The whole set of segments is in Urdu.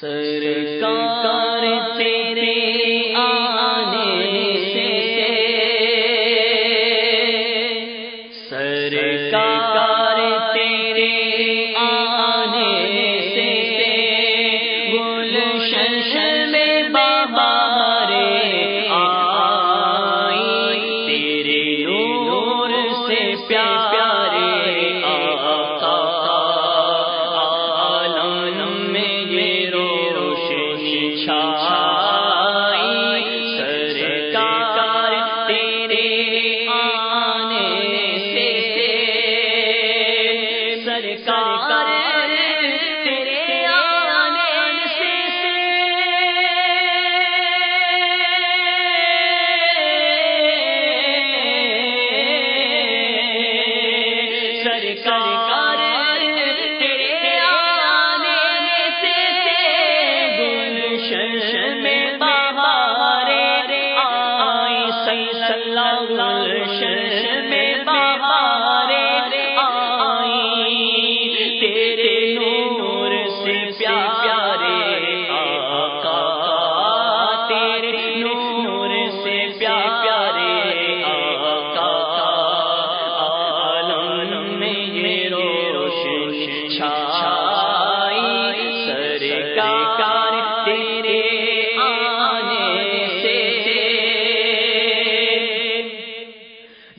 سرکار تیرے آنے سے سرکار سرکار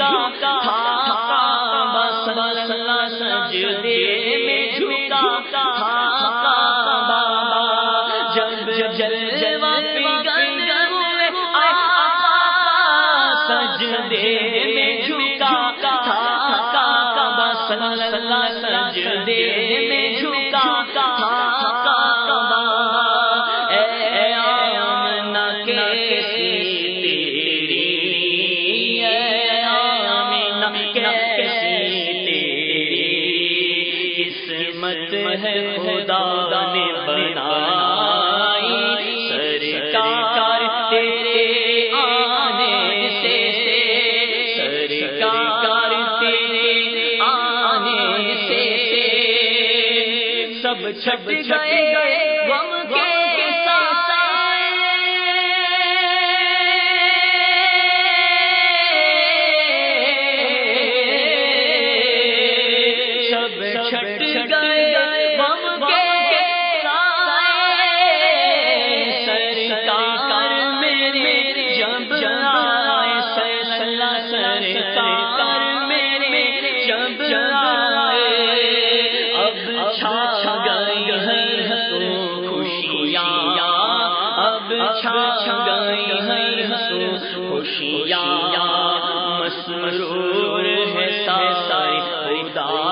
جھکا تھا بس اللہ سجدے میں جھکا، تھا جب جلوہ پگن ہوئے، آقا سجدے میں جھکا، تھا بس اللہ سجدے میں جھکا، تھا قسمت ہے خدا نے بنائی؟ آنے سے آنے سے سب چھپ چھپ گئے، غم کے چھا گئی ہر سو خوشیاں مسرور ہے سارے خدا